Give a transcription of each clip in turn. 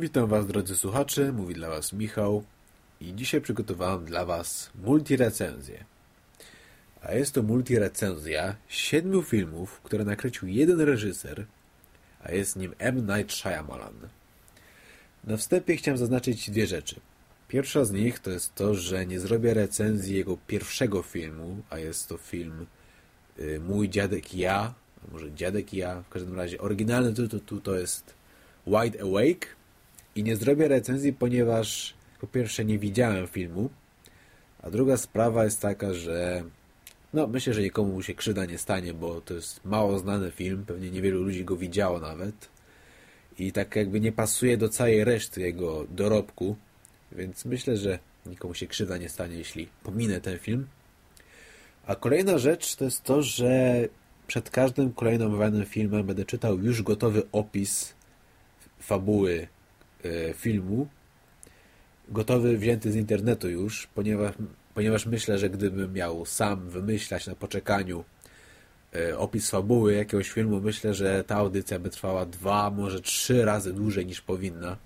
Witam Was drodzy słuchacze, mówi dla Was Michał i dzisiaj przygotowałem dla Was multirecenzję. A jest to multirecenzja siedmiu filmów, które nakręcił jeden reżyser, a jest nim M. Night Shyamalan. Na wstępie chciałem zaznaczyć dwie rzeczy. Pierwsza z nich to jest to, że nie zrobię recenzji jego pierwszego filmu, a jest to film y, Mój Dziadek Ja, może Dziadek Ja, w każdym razie oryginalny tytuł to jest Wide Awake i nie zrobię recenzji, ponieważ po pierwsze nie widziałem filmu, a druga sprawa jest taka, że no myślę, że nikomu się krzywda nie stanie, bo to jest mało znany film, pewnie niewielu ludzi go widziało nawet i tak jakby nie pasuje do całej reszty jego dorobku, więc myślę, że nikomu się krzywda nie stanie, jeśli pominę ten film. A kolejna rzecz to jest to, że przed każdym kolejnym omawianym filmem będę czytał już gotowy opis fabuły filmu, gotowy, wzięty z internetu już, ponieważ, ponieważ myślę, że gdybym miał sam wymyślać na poczekaniu e, opis fabuły jakiegoś filmu, myślę, że ta audycja by trwała dwa, może trzy razy dłużej niż powinna.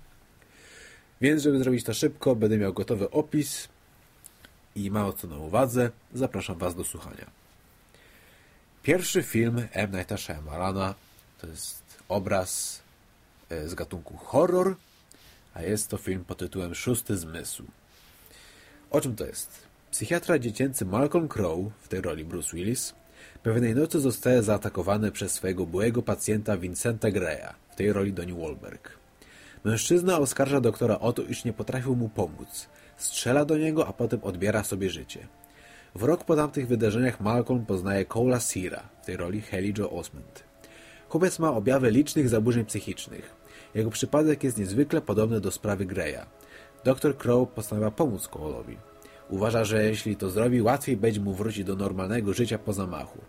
Więc, żeby zrobić to szybko, będę miał gotowy opis i mało co na uwadze. Zapraszam Was do słuchania. Pierwszy film M. Nighta Shyamalana to jest obraz e, z gatunku horror, a jest to film pod tytułem Szósty Zmysł. O czym to jest? Psychiatra dziecięcy Malcolm Crowe, w tej roli Bruce Willis, pewnej nocy zostaje zaatakowany przez swojego byłego pacjenta Vincenta Greya, w tej roli Donnie Wahlberg. Mężczyzna oskarża doktora o to, iż nie potrafił mu pomóc. Strzela do niego, a potem odbiera sobie życie. W rok po tamtych wydarzeniach Malcolm poznaje Cola Sira, w tej roli Haley Joe Osment. Chłopiec ma objawy licznych zaburzeń psychicznych. Jego przypadek jest niezwykle podobny do sprawy Greya. Dr Crow postanawia pomóc Cole'owi. Uważa, że jeśli to zrobi, łatwiej będzie mu wrócić do normalnego życia po zamachu.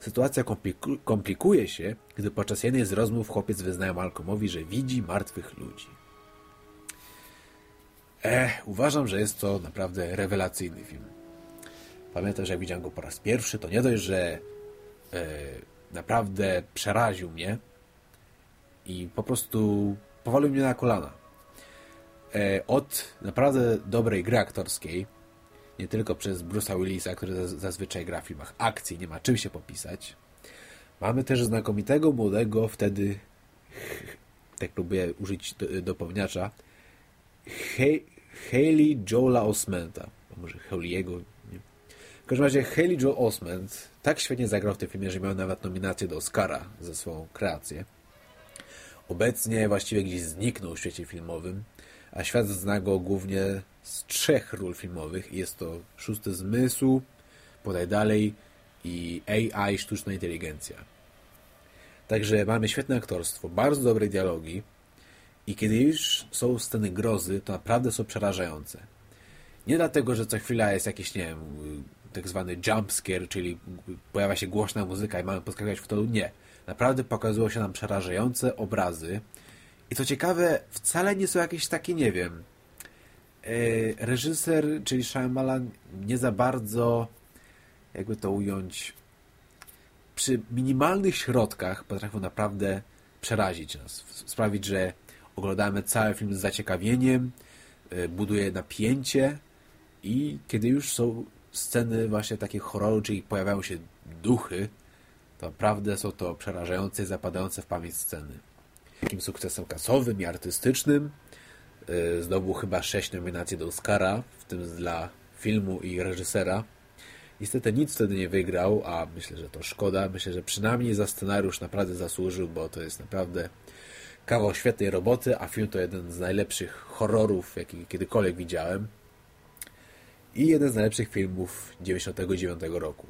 Sytuacja kompliku komplikuje się, gdy podczas jednej z rozmów chłopiec wyznaje Malcolmowi, że widzi martwych ludzi. Eh, uważam, że jest to naprawdę rewelacyjny film. Pamiętam, że jak widziałem go po raz pierwszy, to nie dość, że e, naprawdę przeraził mnie i po prostu powalił mnie na kolana. E, od naprawdę dobrej gry aktorskiej, nie tylko przez Bruce'a Willisa, który zazwyczaj gra w filmach akcji, nie ma czym się popisać. Mamy też znakomitego, młodego, wtedy tak próbuję użyć do, dopowniacza Haley Joela Osmenta. Może Haley'ego. W każdym razie Haley Joel Osment tak świetnie zagrał w tym filmie, że miał nawet nominację do Oscara za swoją kreację. Obecnie właściwie gdzieś zniknął w świecie filmowym, a świat zna go głównie z trzech ról filmowych. Jest to Szósty Zmysł, Podaj Dalej i AI, Sztuczna Inteligencja. Także mamy świetne aktorstwo, bardzo dobre dialogi i kiedy już są sceny grozy, to naprawdę są przerażające. Nie dlatego, że co chwila jest jakiś, nie wiem, tak zwany jumpscare, czyli pojawia się głośna muzyka i mamy podskakiwać w to. Nie. Naprawdę pokazują się nam przerażające obrazy i co ciekawe, wcale nie są jakieś takie, nie wiem, E, reżyser, czyli Shyamalan, nie za bardzo, jakby to ująć, przy minimalnych środkach potrafią naprawdę przerazić nas. Sprawić, że oglądamy cały film z zaciekawieniem, e, buduje napięcie i kiedy już są sceny właśnie takie horroru, czyli pojawiają się duchy, naprawdę są to przerażające, zapadające w pamięć sceny. Takim sukcesem kasowym i artystycznym Y, zdobył chyba sześć nominacji do Oscara, w tym dla filmu i reżysera. Niestety nic wtedy nie wygrał, a myślę, że to szkoda. Myślę, że przynajmniej za scenariusz naprawdę zasłużył, bo to jest naprawdę kawał świetnej roboty, a film to jeden z najlepszych horrorów, jaki kiedykolwiek widziałem. I jeden z najlepszych filmów 99 roku.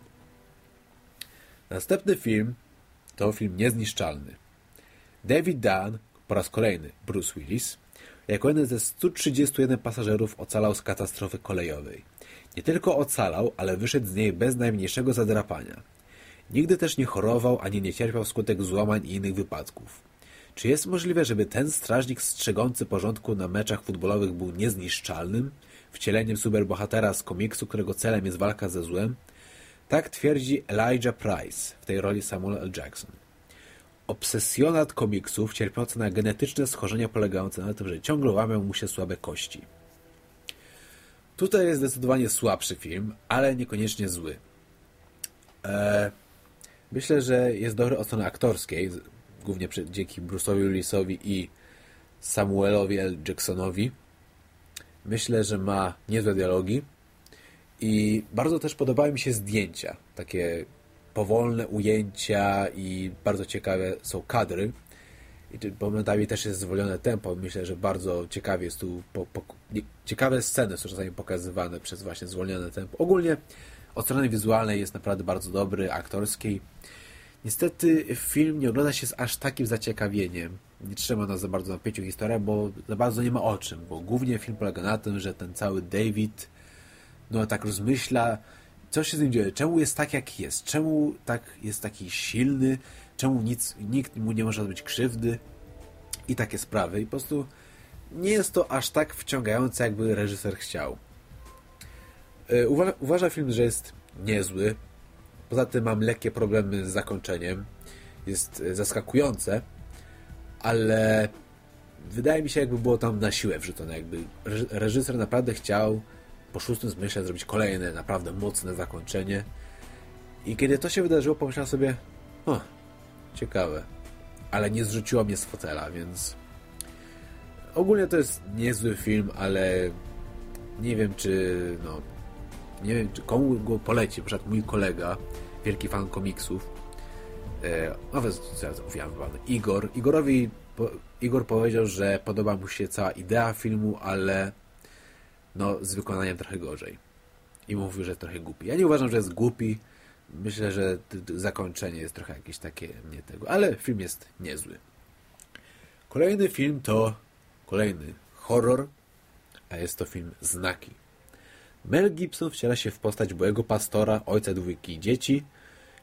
Następny film to film Niezniszczalny. David Dunn, po raz kolejny Bruce Willis, jako jeden ze 131 pasażerów ocalał z katastrofy kolejowej. Nie tylko ocalał, ale wyszedł z niej bez najmniejszego zadrapania. Nigdy też nie chorował, ani nie cierpiał wskutek złamań i innych wypadków. Czy jest możliwe, żeby ten strażnik strzegący porządku na meczach futbolowych był niezniszczalnym, wcieleniem superbohatera z komiksu, którego celem jest walka ze złem? Tak twierdzi Elijah Price w tej roli Samuel L. Jackson. obsesjonat komiksów cierpiący na genetyczne schorzenia polegające na tym, że ciągle łamią mu się słabe kości. Tutaj jest zdecydowanie słabszy film, ale niekoniecznie zły. Eee, myślę, że jest dobry od strony aktorskiej, głównie dzięki Bruce'owi Willisowi i Samuelowi L. Jacksonowi. Myślę, że ma niezłe dialogi i bardzo też podobały mi się zdjęcia, takie powolne ujęcia i bardzo ciekawe są kadry. I momentami też jest zwolnione tempo. Myślę, że bardzo ciekawie jest tu po, po, ciekawe sceny są czasami pokazywane przez właśnie zwolnione tempo. Ogólnie od strony wizualnej jest naprawdę bardzo dobry, aktorskiej. Niestety film nie ogląda się z aż takim zaciekawieniem. Nie trzyma nas za bardzo na pięciu historia, bo za bardzo nie ma o czym, bo głównie film polega na tym, że ten cały David no tak rozmyśla, co się z nim dzieje, czemu jest tak, jak jest, czemu tak jest taki silny, czemu nic, nikt mu nie może zrobić krzywdy i takie sprawy. I po prostu nie jest to aż tak wciągające, jakby reżyser chciał. E, uważa, uważa film, że jest niezły. Poza tym mam lekkie problemy z zakończeniem. Jest e, zaskakujące, ale wydaje mi się, jakby było tam na siłę wrzucone. Jakby reżyser naprawdę chciał po szóstym zmyśle zrobić kolejne, naprawdę mocne zakończenie. I kiedy to się wydarzyło, pomyślałem sobie, o, ciekawe. Ale nie zrzuciło mnie z fotela, więc ogólnie to jest niezły film, ale nie wiem, czy no, nie wiem, czy komu go poleci. Na przykład mój kolega, wielki fan komiksów, e, nawet zaraz mówiłem Igor. Igorowi, po, Igor powiedział, że podoba mu się cała idea filmu, ale no, z wykonaniem trochę gorzej. I mówił, że jest trochę głupi. Ja nie uważam, że jest głupi. Myślę, że zakończenie jest trochę jakieś takie nie tego, ale film jest niezły. Kolejny film to kolejny horror, a jest to film Znaki. Mel Gibson wciela się w postać byłego pastora, ojca dwójki dzieci,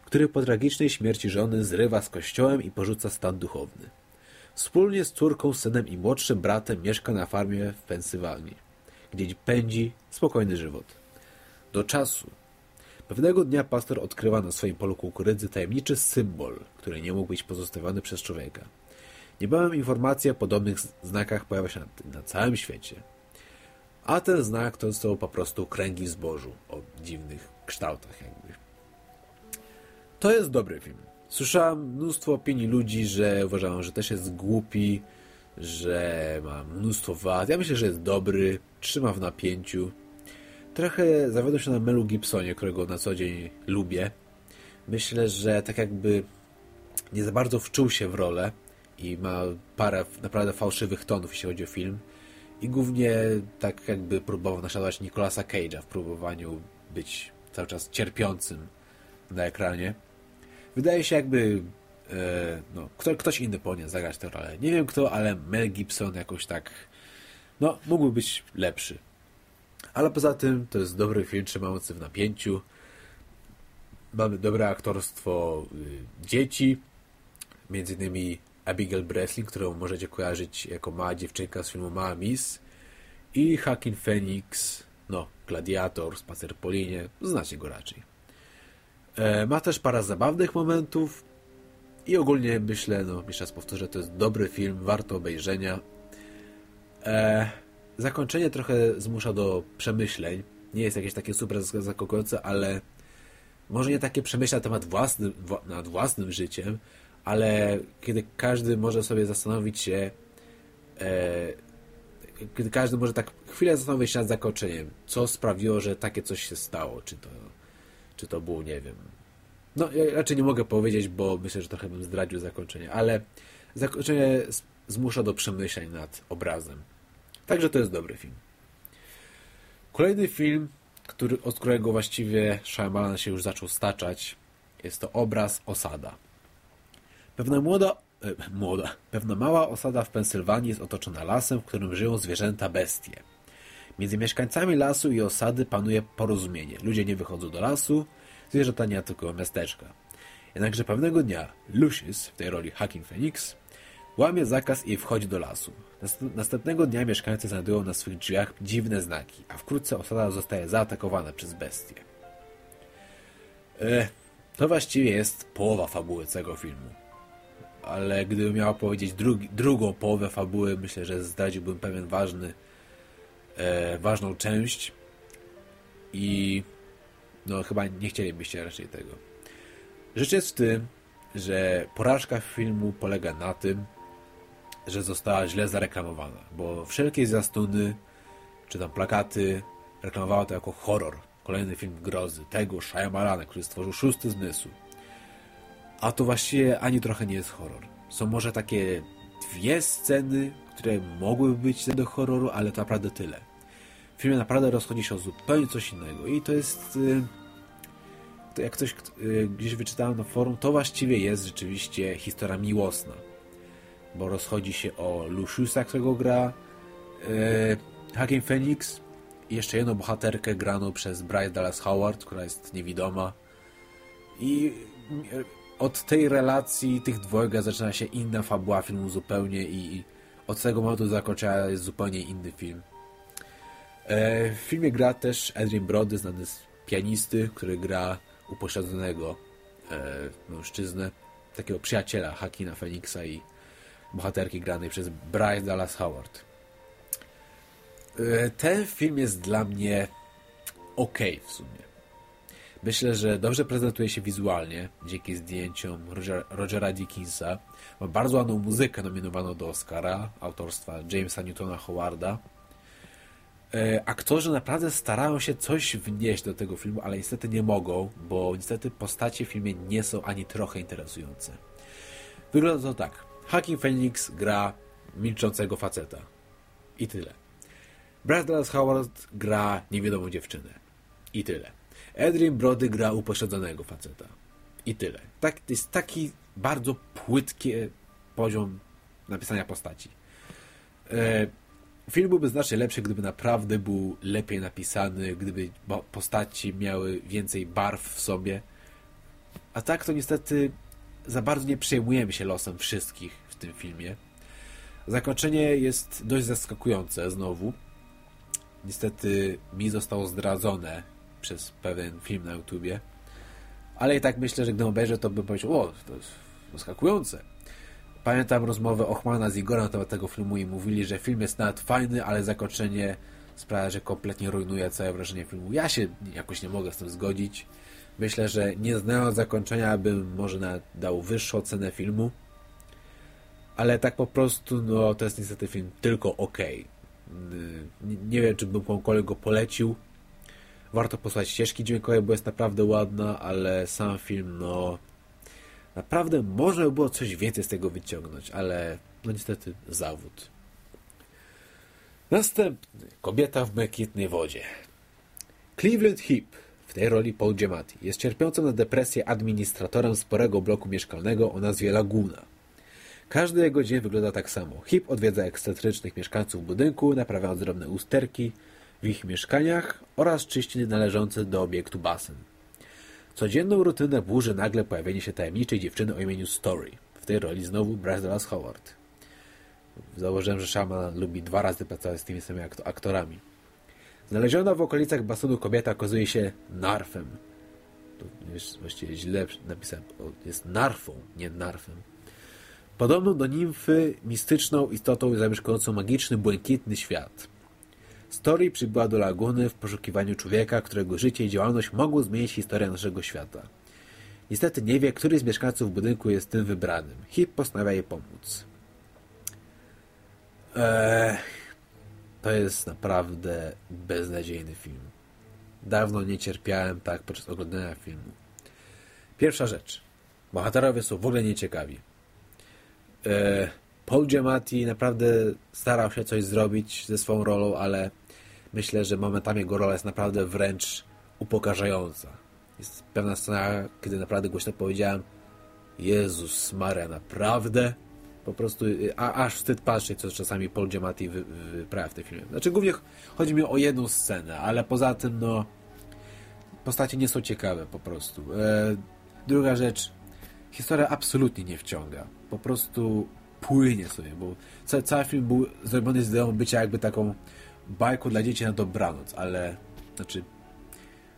który po tragicznej śmierci żony zrywa z kościołem i porzuca stan duchowny. Wspólnie z córką, synem i młodszym bratem mieszka na farmie w Pensylwanii, gdzie pędzi spokojny żywot. Do czasu. Pewnego dnia pastor odkrywa na swoim polu kukurydzy tajemniczy symbol, który nie mógł być pozostawiony przez człowieka. Niebawem informacja o podobnych znakach pojawia się na, na całym świecie. A ten znak to są po prostu kręgi w zbożu o dziwnych kształtach jakby. To jest dobry film. Słyszałem mnóstwo opinii ludzi, że uważają, że też jest głupi, że ma mnóstwo wad. Ja myślę, że jest dobry, trzyma w napięciu. Trochę zawiodłem się na Melu Gibsonie, którego na co dzień lubię. Myślę, że tak jakby nie za bardzo wczuł się w rolę i ma parę naprawdę fałszywych tonów, jeśli chodzi o film. I głównie tak jakby próbował naśladować Nicolasa Cage'a w próbowaniu być cały czas cierpiącym na ekranie. Wydaje się jakby e, no, kto, ktoś inny powinien zagrać tę rolę. Nie wiem kto, ale Mel Gibson jakoś tak no, mógłby być lepszy. Ale poza tym to jest dobry film trzymający w napięciu. Mamy dobre aktorstwo y, dzieci, między innymi Abigail Breslin, którą możecie kojarzyć jako mała dziewczynka z filmu Mała Miss i Hakin Phoenix, no, Gladiator, Spacer po linie, znacie go raczej. E, ma też parę zabawnych momentów i ogólnie myślę, no, jeszcze raz powtórzę, to jest dobry film, warto obejrzenia. E, zakończenie trochę zmusza do przemyśleń. Nie jest jakieś takie super zaskakujące, ale może nie takie przemyślenia na temat własnym, nad własnym życiem, ale kiedy każdy może sobie zastanowić się, e, kiedy każdy może tak chwilę zastanowić się nad zakończeniem, co sprawiło, że takie coś się stało, czy to, czy to było, nie wiem. No, ja raczej nie mogę powiedzieć, bo myślę, że trochę bym zdradził zakończenie, ale zakończenie zmusza do przemyśleń nad obrazem. Także to jest dobry film. Kolejny film, który, od którego właściwie Shyamalan się już zaczął staczać, jest to obraz Osada. Pewna młoda, e, młoda, pewna mała osada w Pensylwanii jest otoczona lasem, w którym żyją zwierzęta bestie. Między mieszkańcami lasu i osady panuje porozumienie. Ludzie nie wychodzą do lasu, zwierzęta nie atakują miasteczka. Jednakże pewnego dnia Lucius, w tej roli Hakim Phoenix, łamie zakaz i wchodzi do lasu. Następnego dnia mieszkańcy znajdują na swych drzwiach dziwne znaki, a wkrótce osada zostaje zaatakowana przez bestie. E, to właściwie jest połowa fabuły tego filmu. ale gdybym miał powiedzieć drugi, drugą połowę fabuły, myślę, że zdradziłbym pewien ważny, e, ważną część i no chyba nie chcielibyście raczej tego. Rzecz jest w tym, że porażka filmu polega na tym, że została źle zareklamowana, bo wszelkie zwiastuny czy tam plakaty reklamowały to jako horror. Kolejny film grozy, tego Shyamalana, który stworzył szósty zmysł. A to właściwie ani trochę nie jest horror. Są może takie dwie sceny, które mogłyby być do horroru, ale to naprawdę tyle. W filmie naprawdę rozchodzi się o zupełnie coś innego i to jest... Y, to jak coś y, gdzieś wyczytałem na forum, to właściwie jest rzeczywiście historia miłosna. Bo rozchodzi się o Luciusa, którego gra yy, Hakim Phoenix i jeszcze jedną bohaterkę graną przez Bryce Dallas Howard, która jest niewidoma. I od tej relacji tych dwojga zaczyna się inna fabuła filmu zupełnie i od tego momentu zakończenia jest zupełnie inny film. E, w filmie gra też Adrian Brody, znany z pianisty, który gra upośledzonego e, mężczyznę, takiego przyjaciela Hakina Phoenixa i bohaterki granej przez Bryce Dallas Howard. E, ten film jest dla mnie ok w sumie. Myślę, że dobrze prezentuje się wizualnie dzięki zdjęciom Roger, Rogera Dickinsa. Ma bardzo ładną muzykę nominowaną do Oscara autorstwa Jamesa Newtona Howarda. E, aktorzy naprawdę starają się coś wnieść do tego filmu, ale niestety nie mogą, bo niestety postacie w filmie nie są ani trochę interesujące. Wygląda to tak. Hakim Phoenix gra milczącego faceta. I tyle. Brad Dallas Howard gra niewiadomą dziewczynę. I tyle. Adrian Brody gra upośledzonego faceta. I tyle. Tak, to jest taki bardzo płytki poziom napisania postaci. E, film byłby znacznie lepszy, gdyby naprawdę był lepiej napisany, gdyby postaci miały więcej barw w sobie. A tak to niestety za bardzo nie przejmujemy się losem wszystkich tym filmie. Zakończenie jest dość zaskakujące znowu. Niestety mi zostało zdradzone przez pewien film na YouTubie. Ale i tak myślę, że gdybym obejrzał, to bym powiedział, o, to jest zaskakujące. Pamiętam rozmowę Ochmana z Igorem na temat tego filmu i mówili, że film jest nawet fajny, ale zakończenie sprawia, że kompletnie rujnuje całe wrażenie filmu. Ja się jakoś nie mogę z tym zgodzić. Myślę, że nie znając zakończenia, bym może dał wyższą cenę filmu. Ale tak po prostu, no to jest niestety film tylko ok. Nie wiem, czy bym komukolwiek go polecił. Warto posłać ścieżki dźwiękowe, bo jest naprawdę ładna, ale sam film, no naprawdę można by było coś więcej z tego wyciągnąć, ale no niestety zawód. Następny. Kobieta w błękitnej wodzie. Cleveland Hip w tej roli Paul Giamatti jest cierpiącym na depresję administratorem sporego bloku mieszkalnego o nazwie Laguna. Każdy jego dzień wygląda tak samo. Hip odwiedza ekscentrycznych mieszkańców budynku, naprawiając drobne usterki w ich mieszkaniach oraz czyści należący do obiektu basen. Codzienną rutynę burzy nagle pojawienie się tajemniczej dziewczyny o imieniu Story. W tej roli znowu Bryce Howard. Założyłem, że Shaman lubi dwa razy pracować z tymi samymi aktorami. Znaleziona w okolicach basenu kobieta okazuje się narfem. To jest właściwie źle napisałem. Jest narfą, nie narfem. Podobną do nimfy, mistyczną istotą zamieszkującą magiczny, błękitny świat. Story przybyła do laguny w poszukiwaniu człowieka, którego życie i działalność mogą zmienić historię naszego świata. Niestety nie wie, który z mieszkańców budynku jest tym wybranym. Hip postanawia jej pomóc. Eee, to jest naprawdę beznadziejny film. Dawno nie cierpiałem tak podczas oglądania filmu. Pierwsza rzecz. Bohaterowie są w ogóle nieciekawi. Eee, Paul Giamatti naprawdę starał się coś zrobić ze swoją rolą, ale myślę, że momentami jego rola jest naprawdę wręcz upokarzająca. Jest pewna scena, kiedy naprawdę głośno powiedziałem Jezus Maria, naprawdę? Po prostu a, aż wstyd patrzeć, co czasami Paul Giamatti wy, wyprawia w tym filmie. Znaczy głównie chodzi mi o jedną scenę, ale poza tym no postacie nie są ciekawe po prostu. E, druga rzecz, historia absolutnie nie wciąga. Po prostu płynie sobie, bo cały, cały film był zrobiony z ideą bycia jakby taką bajką dla dzieci na dobranoc, ale znaczy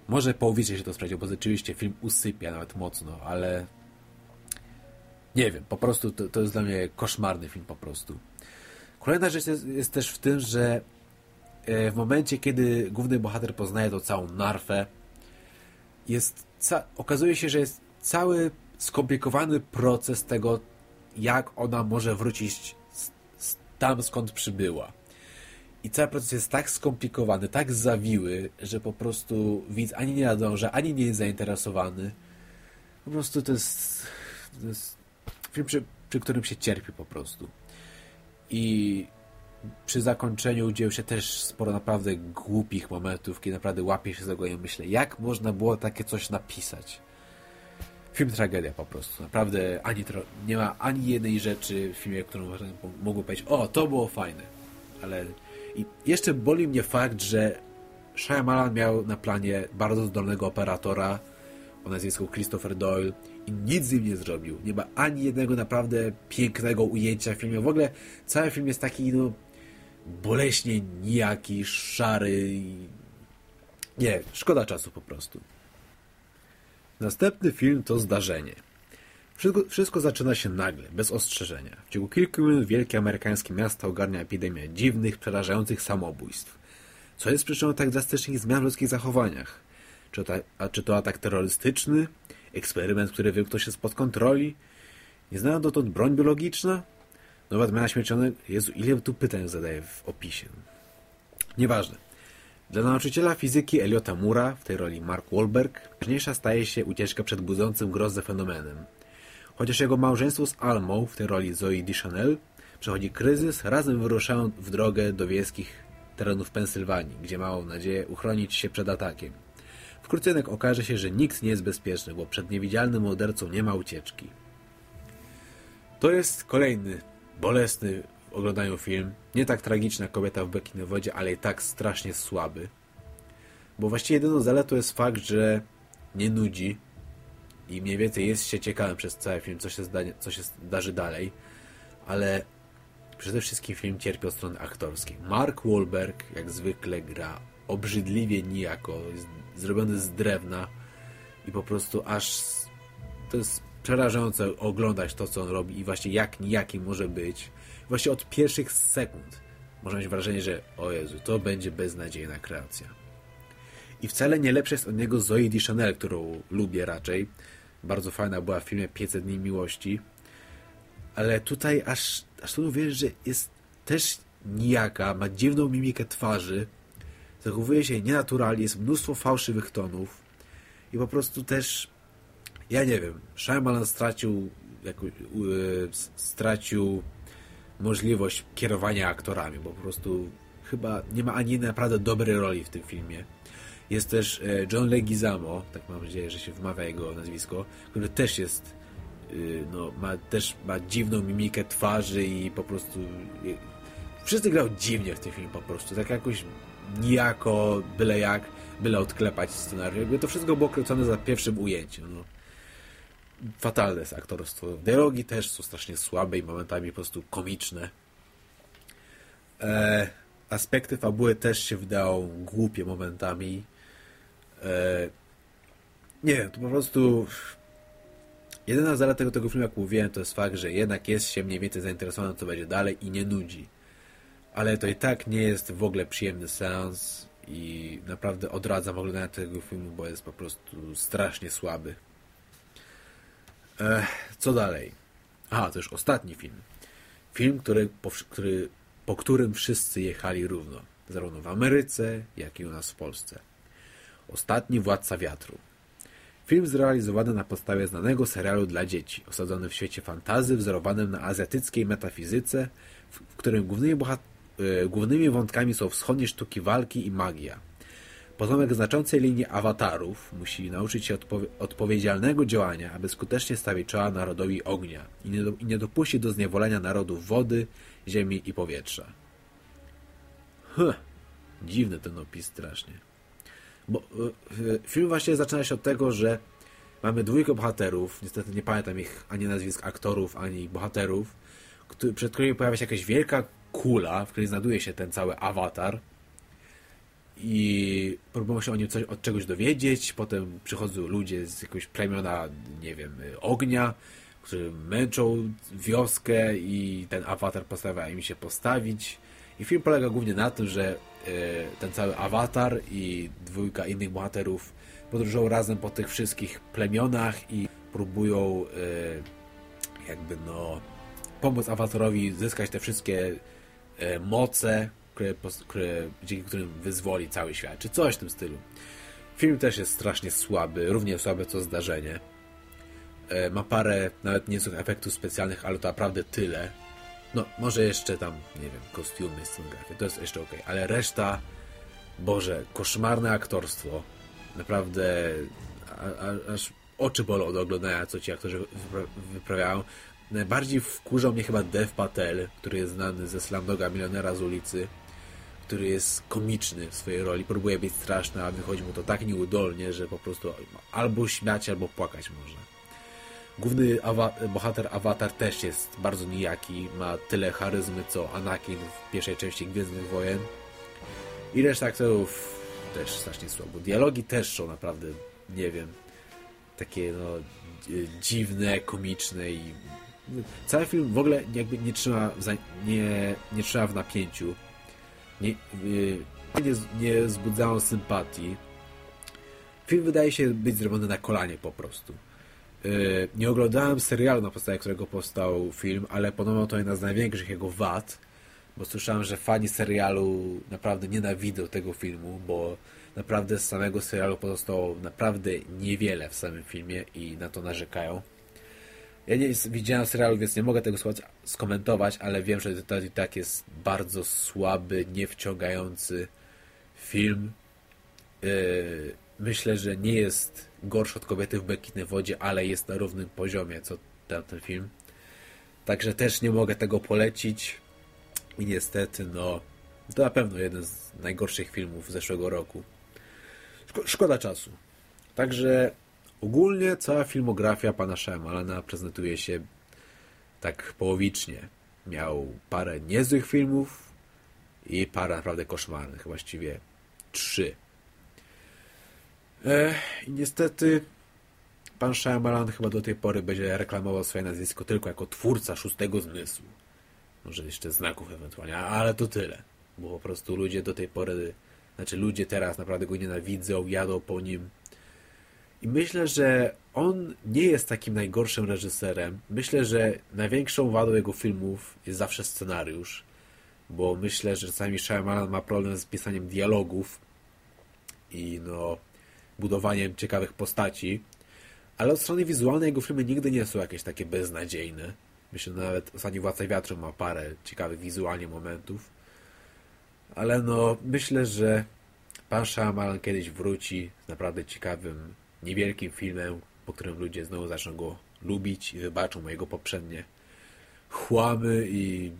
może połowicie się to sprawdziło, bo rzeczywiście film usypia nawet mocno, ale Nie wiem, po prostu to, to jest dla mnie koszmarny film po prostu. Kolejna rzecz jest, jest też w tym, że e, w momencie, kiedy główny bohater poznaje tą całą narfę, jest okazuje się, że jest cały skomplikowany proces tego, jak ona może wrócić tam, skąd przybyła. I cały proces jest tak skomplikowany, tak zawiły, że po prostu widz ani nie nadąża, ani nie jest zainteresowany. Po prostu to jest, to jest film, przy, przy którym się cierpi po prostu. I przy zakończeniu dzieje się też sporo naprawdę głupich momentów, kiedy naprawdę łapie się za głowę i myślę, jak można było takie coś napisać. Film tragedia po prostu. Naprawdę ani nie ma ani jednej rzeczy w filmie, którą mógłbym powiedzieć, o, to było fajne. Ale i jeszcze boli mnie fakt, że Shyamalan miał na planie bardzo zdolnego operatora o nazwisku Christopher Doyle i nic z nim nie zrobił. Nie ma ani jednego naprawdę pięknego ujęcia w filmie. W ogóle cały film jest taki, no, boleśnie nijaki, szary. Nie, szkoda czasu po prostu. Następny film to Zdarzenie. Wszystko, wszystko, zaczyna się nagle, bez ostrzeżenia. W ciągu kilku minut wielkie amerykańskie miasto ogarnia epidemia dziwnych, przerażających samobójstw. Co jest przyczyną tak drastycznych zmian w ludzkich zachowaniach? Czy to, a czy to atak terrorystyczny? Eksperyment, który wymknął się spod kontroli? Nieznana dotąd broń biologiczna? Nowa odmiana śmiercionek? Jezu, ile tu pytań zadaję w opisie. Nieważne. Dla nauczyciela fizyki Eliota Mura, w tej roli Mark Wahlberg, ważniejsza staje się ucieczka przed budzącym grozę fenomenem. Chociaż jego małżeństwo z Almą, w tej roli Zoe Deschanel, przechodzi kryzys, razem wyruszają w drogę do wiejskich terenów Pensylwanii, gdzie mają nadzieję uchronić się przed atakiem. Wkrótce jednak okaże się, że nikt nie jest bezpieczny, bo przed niewidzialnym mordercą nie ma ucieczki. To jest kolejny bolesny w oglądaniu film. Nie tak tragiczna kobieta w bekinowodzie, ale i tak strasznie słaby. Bo właściwie jedyną zaletą jest fakt, że nie nudzi i mniej więcej jest się ciekawym przez cały film, co się, co się zdarzy dalej, ale przede wszystkim film cierpi od strony aktorskiej. Mark Wahlberg jak zwykle gra obrzydliwie nijako, jest zrobiony z drewna i po prostu aż to jest przerażające oglądać to, co on robi i właśnie jak nijaki może być. Właśnie od pierwszych sekund można mieć wrażenie, że o Jezu, to będzie beznadziejna kreacja. I wcale nie lepsza jest od niego Zoe Deschanel, którą lubię raczej. Bardzo fajna była w filmie 500 dni miłości. Ale tutaj aż, aż tu wiesz, że jest też nijaka, ma dziwną mimikę twarzy, zachowuje się nienaturalnie, jest mnóstwo fałszywych tonów i po prostu też ja nie wiem, Shyamalan stracił jako, yy, stracił możliwość kierowania aktorami, bo po prostu chyba nie ma ani naprawdę dobrej roli w tym filmie. Jest też e, John Leguizamo, tak mam nadzieję, że się wymawia jego nazwisko, który też jest y, no, ma też ma dziwną mimikę twarzy i po prostu wszyscy grał dziwnie w tym filmie po prostu, tak jakoś nijako, byle jak, byle odklepać scenariusz. Jakby to wszystko było kręcone za pierwszym ujęciem. No. Fatalne jest aktorstwo. Dialogi też są strasznie słabe i momentami po prostu komiczne. E, aspekty fabuły też się wydają głupie momentami. E, nie to po prostu jedyna zaleta tego, tego filmu, jak mówiłem, to jest fakt, że jednak jest się mniej więcej zainteresowany, co będzie dalej i nie nudzi ale to i tak nie jest w ogóle przyjemny seans i naprawdę odradzam oglądania tego filmu, bo jest po prostu strasznie słaby. Co dalej? Aha, to już ostatni film. Film, który, po, który, po którym wszyscy jechali równo, zarówno w Ameryce, jak i u nas w Polsce. Ostatni Władca Wiatru. Film zrealizowany na podstawie znanego serialu dla dzieci, osadzony w świecie fantazy wzorowanym na azjatyckiej metafizyce, w którym głównymi bohaterami Y, głównymi wątkami są wschodnie sztuki walki i magia. Potomek znaczącej linii awatarów musi nauczyć się odpowie odpowiedzialnego działania, aby skutecznie stawić czoła narodowi ognia i nie, i nie dopuścić do zniewolenia narodów wody, ziemi i powietrza. Huh, dziwny ten opis strasznie. Bo y, film właśnie zaczyna się od tego, że mamy dwójkę bohaterów, niestety nie pamiętam ich ani nazwisk aktorów, ani bohaterów, przed którymi pojawia się jakaś wielka kula, w której znajduje się ten cały awatar i próbują się o nim coś, od czegoś dowiedzieć, potem przychodzą ludzie z jakiegoś plemiona, nie wiem, ognia, którzy męczą wioskę i ten awatar postanawia im się postawić. I film polega głównie na tym, że ten cały awatar i dwójka innych bohaterów podróżują razem po tych wszystkich plemionach i próbują jakby no pomóc awatarowi zyskać te wszystkie moce, które, które, dzięki którym wyzwoli cały świat, czy coś w tym stylu. Film też jest strasznie słaby, równie słabe co zdarzenie. E, ma parę nawet niezłych efektów specjalnych, ale to naprawdę tyle. No, może jeszcze tam, nie wiem, kostiumy, scenografia, to jest jeszcze ok, ale reszta, Boże, koszmarne aktorstwo. Naprawdę, a, a, aż oczy bolą od oglądania, co ci aktorzy wyprawiają. Najbardziej wkurzał mnie chyba Dev Patel, który jest znany ze Slamdoga Milionera z ulicy który jest komiczny w swojej roli, próbuje być straszny, a wychodzi mu to tak nieudolnie, że po prostu albo śmiać, albo płakać może. Główny awa bohater Avatar też jest bardzo nijaki, ma tyle charyzmy co Anakin w pierwszej części Gwiezdnych Wojen. I reszta aktorów też strasznie słabo. Dialogi też są naprawdę, nie wiem, takie no dziwne, komiczne i cały film w ogóle jakby nie trzyma, nie, nie trzyma w napięciu nie, nie, nie wzbudzają sympatii. Film wydaje się być zrobiony na kolanie po prostu. E, nie oglądałem serialu, na podstawie którego powstał film, ale ponowił to jedna z największych jego wad, bo słyszałem, że fani serialu naprawdę nienawidzą tego filmu, bo naprawdę z samego serialu pozostało naprawdę niewiele w samym filmie i na to narzekają. Ja nie widziałem serialu, więc nie mogę tego skomentować, ale wiem, że to i tak jest bardzo słaby, niewciągający film. Yy, myślę, że nie jest gorszy od Kobiety w Bekinnej Wodzie, ale jest na równym poziomie co ten film. Także też nie mogę tego polecić. I niestety, no, to na pewno jeden z najgorszych filmów zeszłego roku. Szkoda czasu. Także Ogólnie cała filmografia pana Shyamalana prezentuje się tak połowicznie. Miał parę niezłych filmów i parę naprawdę koszmarnych, właściwie trzy. I niestety pan Shyamalan chyba do tej pory będzie reklamował swoje nazwisko tylko jako twórca szóstego zmysłu. Może jeszcze znaków ewentualnie, ale to tyle. Bo po prostu ludzie do tej pory, znaczy ludzie teraz naprawdę go nienawidzą, jadą po nim, i myślę, że on nie jest takim najgorszym reżyserem. Myślę, że największą wadą jego filmów jest zawsze scenariusz, bo myślę, że czasami Shyamalan ma problem z pisaniem dialogów i no budowaniem ciekawych postaci, ale od strony wizualnej jego filmy nigdy nie są jakieś takie beznadziejne. Myślę, że nawet Ostatni Władca Wiatru ma parę ciekawych wizualnie momentów. Ale no, myślę, że pan Shyamalan kiedyś wróci z naprawdę ciekawym niewielkim filmem, po którym ludzie znowu zaczną go lubić i wybaczą mojego poprzednie chłamy i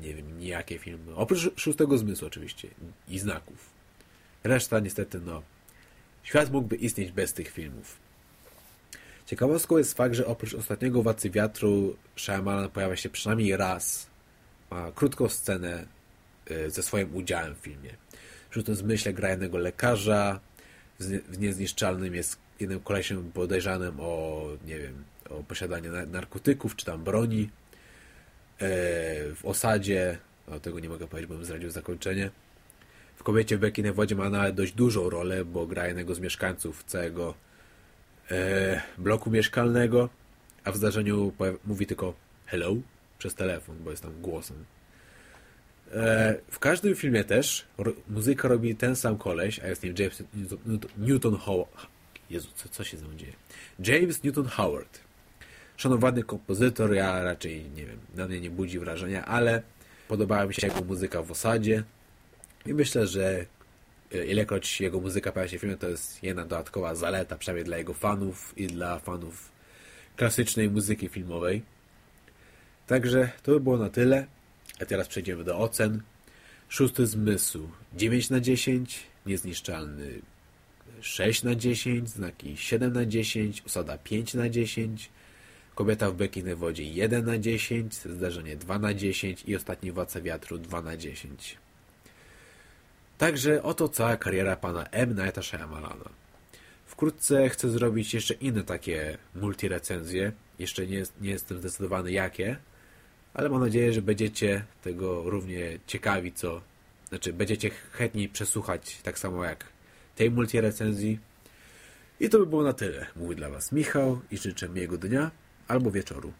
nie wiem, nijakie filmy. Oprócz szóstego zmysłu oczywiście i znaków. Reszta niestety, no, świat mógłby istnieć bez tych filmów. Ciekawostką jest fakt, że oprócz ostatniego Władcy Wiatru Shyamalan pojawia się przynajmniej raz. Ma krótką scenę e, ze swoim udziałem w filmie. W szóstym zmyśle gra jednego lekarza, w Niezniszczalnym jest jednym kolesiem podejrzanym o, nie wiem, o posiadanie narkotyków, czy tam broni e, w osadzie, o tego nie mogę powiedzieć, bo bym zdradził zakończenie. W kobiecie w Bekinej Wodzie ma nawet dość dużą rolę, bo gra jednego z mieszkańców całego e, bloku mieszkalnego, a w zdarzeniu mówi tylko hello przez telefon, bo jest tam głosem. E, w każdym filmie też muzykę robi ten sam koleś, a jest nim James Newton Jezu, co, co się z nią dzieje? James Newton Howard. Szanowany kompozytor, ja raczej, nie wiem, na mnie nie budzi wrażenia, ale podobała mi się jego muzyka w osadzie i myślę, że e, ilekroć jego muzyka pojawia się w filmie, to jest jedna dodatkowa zaleta, przynajmniej dla jego fanów i dla fanów klasycznej muzyki filmowej. Także to by było na tyle. A teraz przejdziemy do ocen. Szósty zmysł 9 na 10, niezniszczalny 6 na 10, znaki 7 na 10, osada 5 na 10, kobieta w bekinej wodzie 1 na 10, zdarzenie 2 na 10 i ostatni władca wiatru 2 na 10. Także oto cała kariera pana M. Nighta Shyamalana. Wkrótce chcę zrobić jeszcze inne takie multirecenzje. Jeszcze nie, nie jestem zdecydowany jakie, ale mam nadzieję, że będziecie tego równie ciekawi, co... Znaczy, będziecie chętni przesłuchać tak samo jak tej multirecenzji. I to by było na tyle. Mówi dla Was Michał i życzę miłego dnia albo wieczoru.